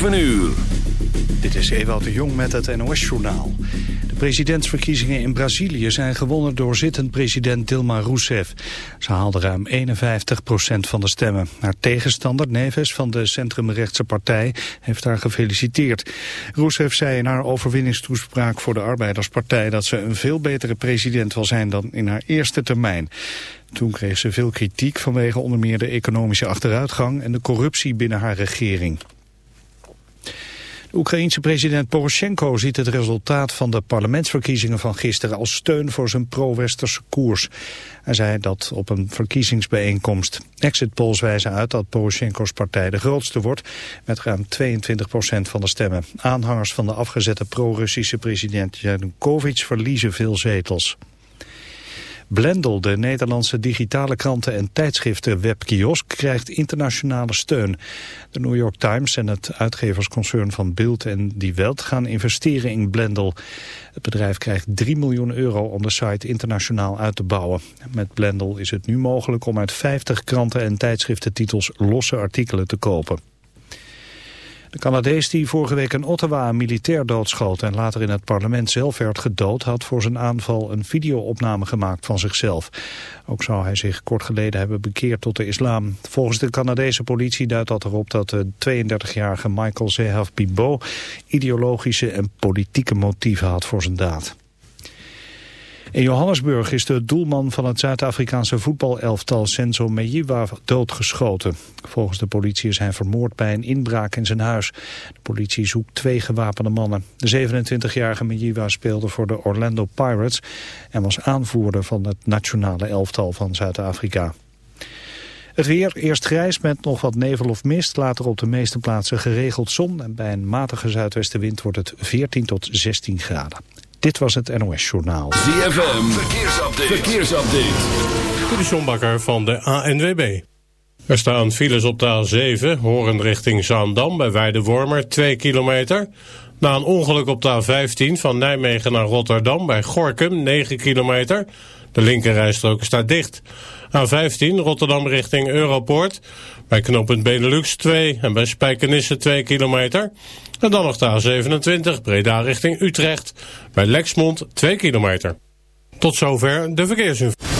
7 uur. Dit is Ewout de Jong met het NOS-journaal. De presidentsverkiezingen in Brazilië zijn gewonnen door zittend president Dilma Rousseff. Ze haalde ruim 51% van de stemmen. Haar tegenstander Neves van de centrumrechtse partij heeft haar gefeliciteerd. Rousseff zei in haar overwinningstoespraak voor de Arbeiderspartij... dat ze een veel betere president wil zijn dan in haar eerste termijn. Toen kreeg ze veel kritiek vanwege onder meer de economische achteruitgang... en de corruptie binnen haar regering. Oekraïense president Poroshenko ziet het resultaat van de parlementsverkiezingen van gisteren als steun voor zijn pro-westerse koers. Hij zei dat op een verkiezingsbijeenkomst. Exit polls wijzen uit dat Poroshenko's partij de grootste wordt met ruim 22% van de stemmen. Aanhangers van de afgezette pro-Russische president Yanukovych verliezen veel zetels. Blendel, de Nederlandse digitale kranten- en tijdschriften webkiosk, krijgt internationale steun. De New York Times en het uitgeversconcern van Bild en Die Welt gaan investeren in Blendel. Het bedrijf krijgt 3 miljoen euro om de site internationaal uit te bouwen. Met Blendel is het nu mogelijk om uit 50 kranten- en tijdschriftentitels losse artikelen te kopen. De Canadees die vorige week in Ottawa een militair doodschoot en later in het parlement zelf werd gedood, had voor zijn aanval een videoopname gemaakt van zichzelf. Ook zou hij zich kort geleden hebben bekeerd tot de islam. Volgens de Canadese politie duidt dat erop dat de 32-jarige Michael Zehaf Bibot ideologische en politieke motieven had voor zijn daad. In Johannesburg is de doelman van het Zuid-Afrikaanse voetbalelftal Senzo Mejiwa doodgeschoten. Volgens de politie is hij vermoord bij een inbraak in zijn huis. De politie zoekt twee gewapende mannen. De 27-jarige Mejiwa speelde voor de Orlando Pirates en was aanvoerder van het nationale elftal van Zuid-Afrika. Het weer, eerst grijs met nog wat nevel of mist, later op de meeste plaatsen geregeld zon. En bij een matige zuidwestenwind wordt het 14 tot 16 graden. Dit was het NOS Journaal. ZFM, verkeersupdate. verkeersupdate. De Sjombakker van de ANWB. Er staan files op de A7, horen richting Zaandam bij Weidewormer, 2 kilometer. Na een ongeluk op de A15 van Nijmegen naar Rotterdam bij Gorkum, 9 kilometer. De linkerrijstrook staat dicht. A15 Rotterdam richting Europoort. Bij knooppunt Benelux 2 en bij Spijkenisse 2 kilometer. En dan nog de A27 Breda richting Utrecht. Bij Lexmond 2 kilometer. Tot zover de verkeersinformatie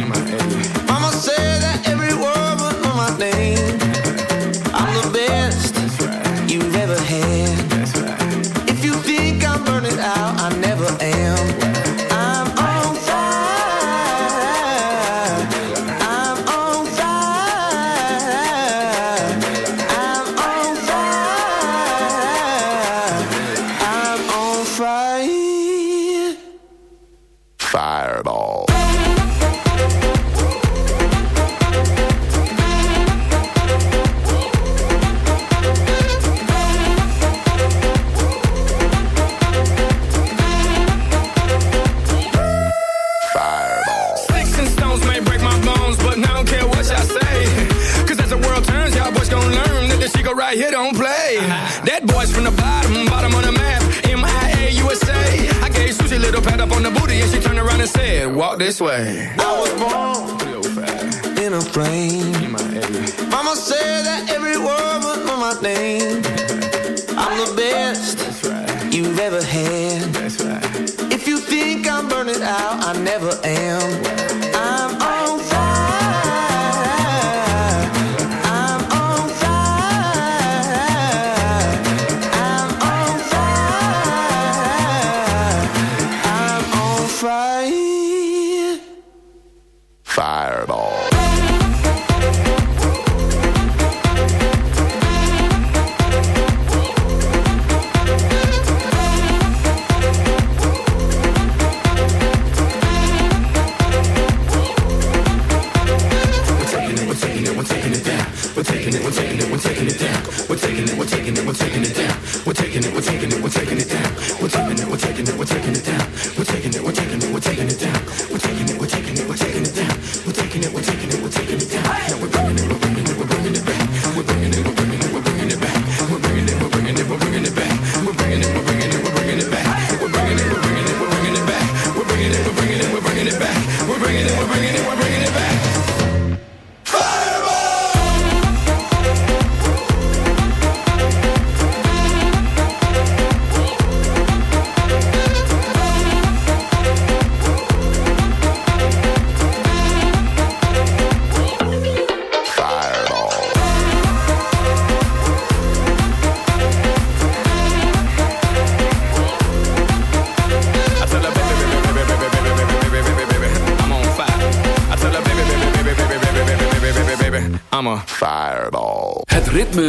bringing it, we're bringing it back.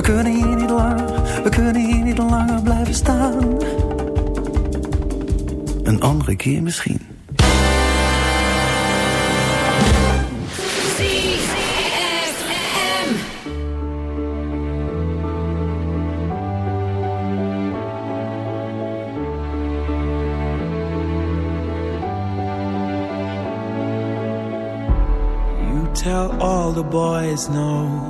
We kunnen hier niet langer, we kunnen hier niet langer blijven staan. Een andere keer misschien. You tell all the boys no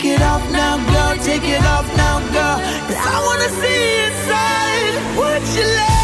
Take it off now, girl. Take it off now, girl. Cause I wanna see inside what you love.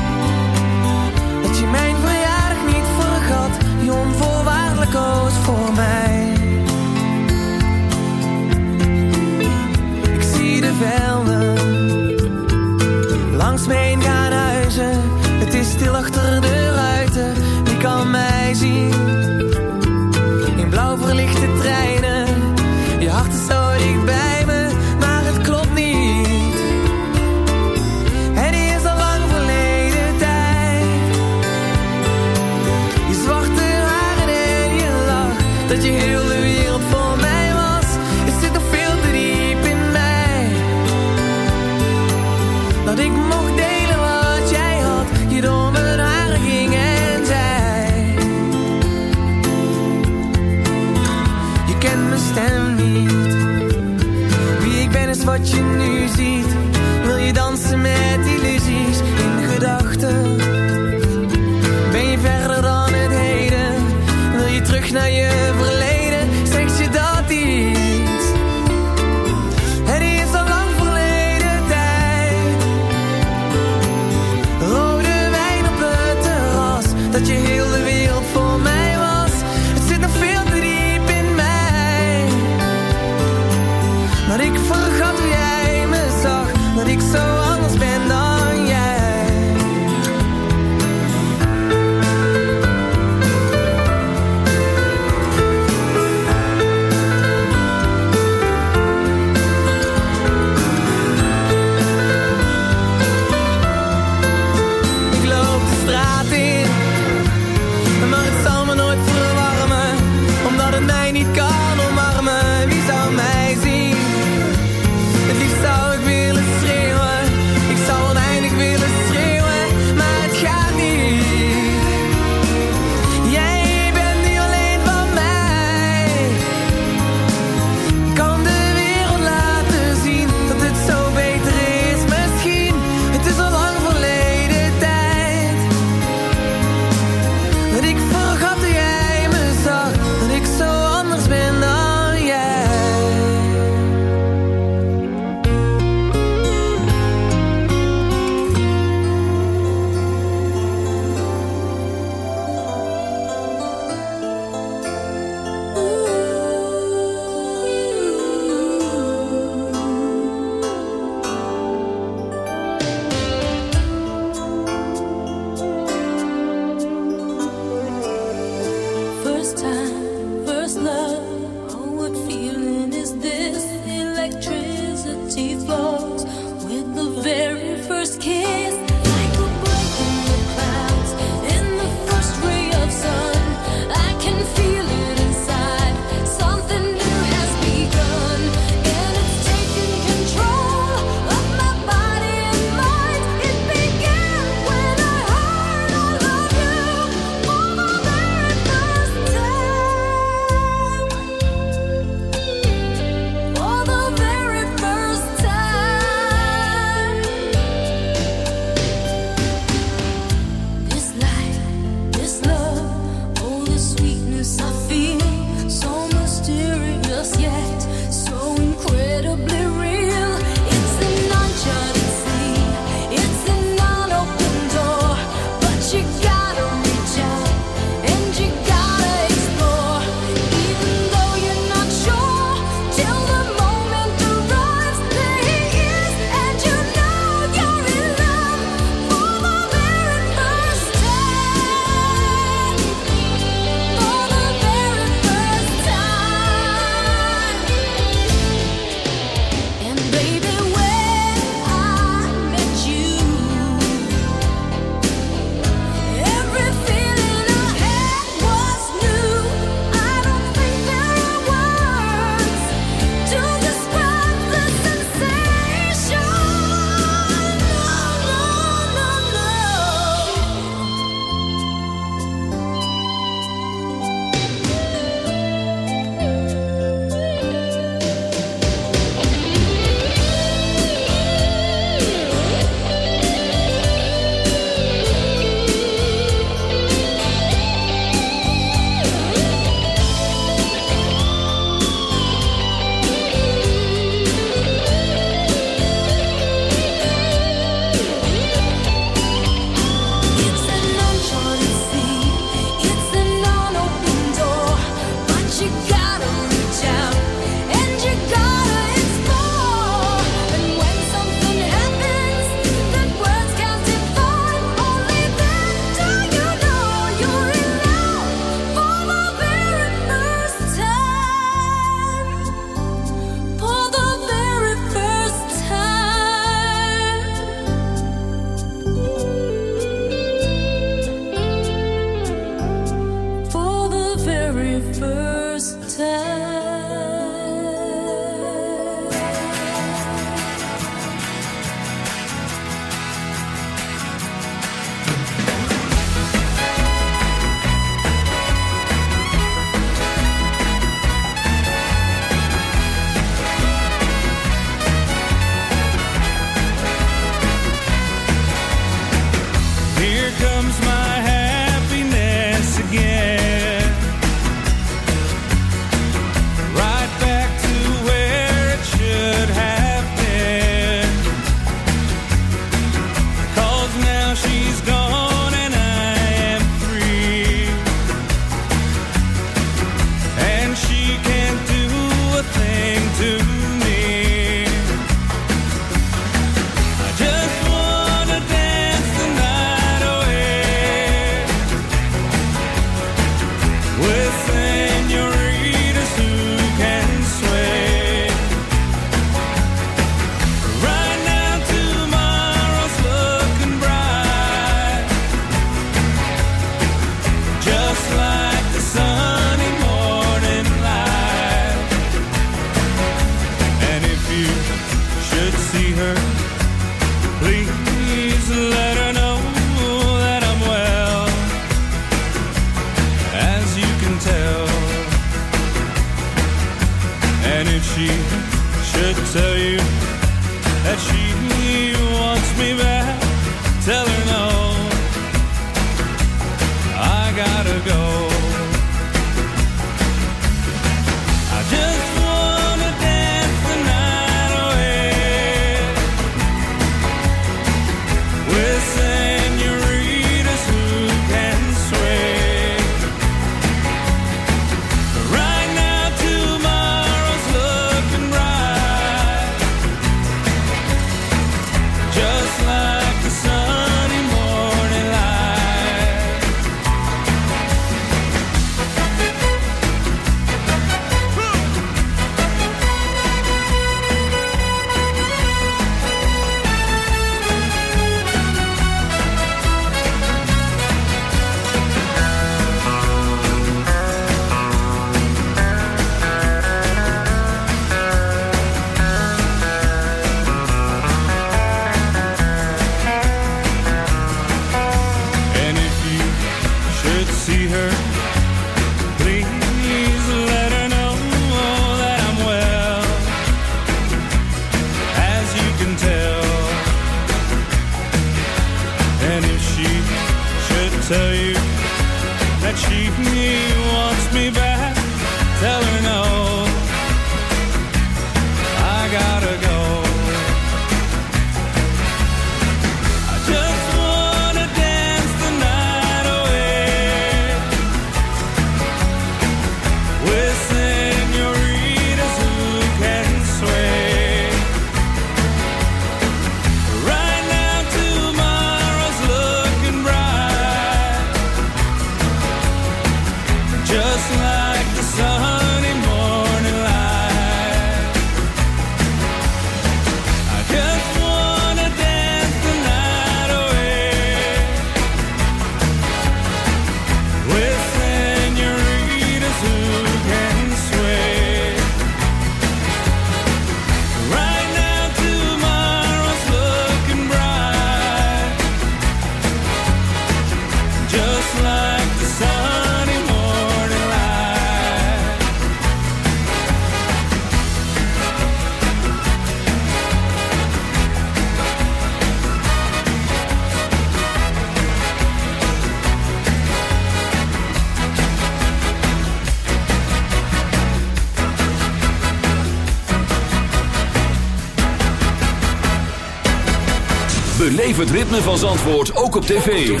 Beleef het ritme van Zandvoort ook op tv.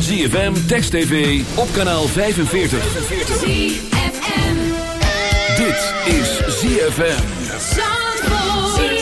ZFM, Text TV, op kanaal 45. Dit is ZFM. Zandvoort.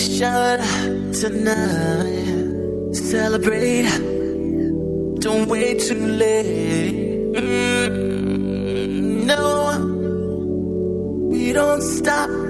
Celebration tonight. Celebrate. Don't wait too late. Mm, no, we don't stop.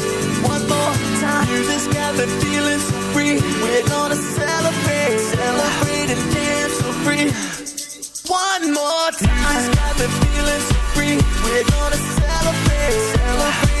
Got me feeling so free. We're gonna celebrate, celebrate and dance free. One more time. Music's got me feeling so free. We're gonna celebrate, celebrate